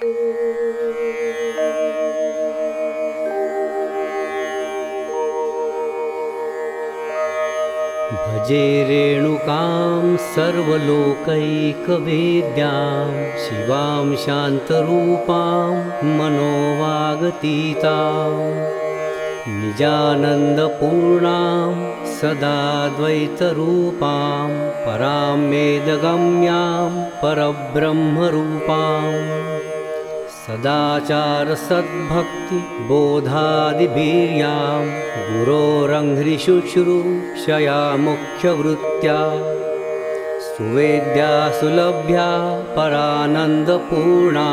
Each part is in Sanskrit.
भजे रेणुकां सर्वलोकैकवेद्यां शिवां शान्तरूपां मनोवागतीतां निजानन्दपूर्णां सदाद्वैतरूपां परां मेदगम्यां परब्रह्मरूपाम् सदाचारसद्भक्तिबोधादिवीर्यां गुरोरङ्घ्रिशुश्रूषया मुख्यवृत्त्या सुवेद्या सुलभ्या परानन्दपूर्णां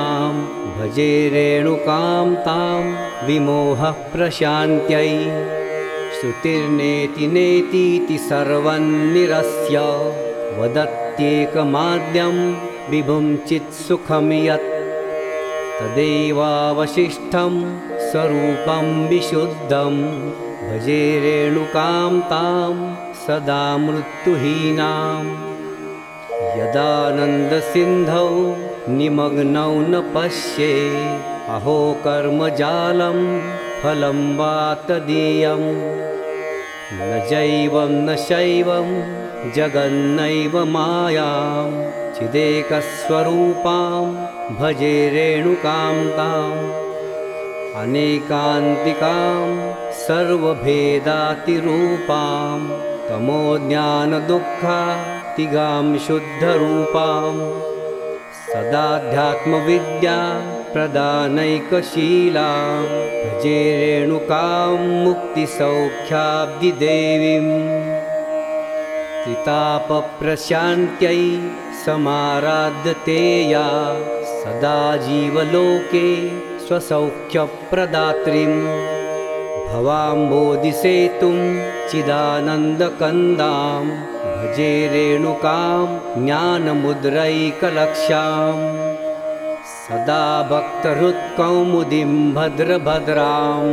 भजे रेणुकां तां विमोहः प्रशान्त्यै श्रुतिर्नेति नेतीति सर्वन्निरस्य वदत्येकमाद्यं विभुं चित्सुखं यत् तदेवावशिष्टं स्वरूपं विशुद्धं। भजे रेणुकां तां सदा मृत्युहीनां। यदानन्दसिन्धौ निमग्नौ न पश्ये अहो कर्मजालं फलं वा तदीयं न जैवं न शैवं जगन्नैव मायां चिदेकस्वरूपां भजे रेणुकां ताम् अनेकान्तिकां सर्वभेदातिरूपां तमोज्ञानदुःखातिगां शुद्धरूपां सदाध्यात्मविद्या प्रदानैकशीलां भजे रेणुकां मुक्तिसौख्याब्दिदेवीम् त्रितापप्रशान्त्यै समाराध्यतेया सदा जीवलोके स्वसौख्यप्रदात्रीं भवाम्बोधिसेतुं चिदानन्दकन्दां भजे रेणुकां ज्ञानमुद्रैकलक्ष्यां सदा भक्तहृत्कौमुदीं भद्रभद्रां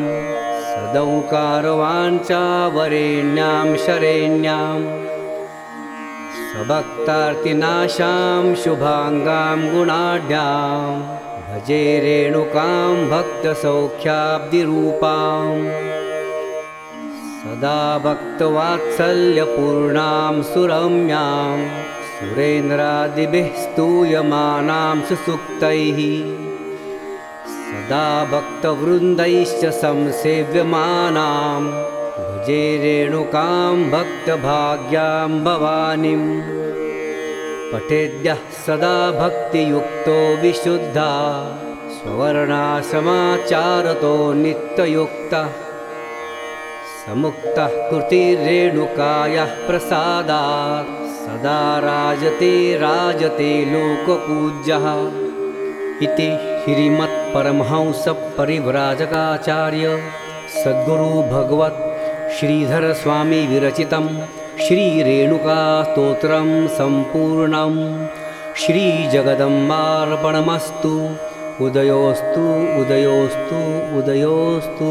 सदौकारवाञ्चावरेण्यां शरेण्याम् स्वभक्तार्तिनाशां शुभाङ्गां गुणाढ्यां भजे रेणुकां भक्तसौख्याब्धिरूपां सदा भक्तवात्सल्यपूर्णां सुरम्यां सुरेन्द्रादिभिः स्तूयमानां सुसुक्तैः सदा भक्तवृन्दैश्च संसेव्यमानां भजे रेणुकां भक्तभाग्यां भवानीं पठेद्यः सदा भक्तियुक्तो विशुद्धा स्ववर्णाश्रमाचारतो नित्ययुक्तः। समुक्तः कृतिरेणुकायः प्रसादात् सदा राजते राजते लोकपूज्यः। इति श्रीमत्परमहंसपरिव्राजकाचार्य सद्गुरुभगवत् श्रीधरस्वामिविरचितं श्रीरेणुकास्तोत्रं सम्पूर्णं श्रीजगदम्बार्पणमस्तु उदयोस्तु उदयोस्तु उदयोस्तु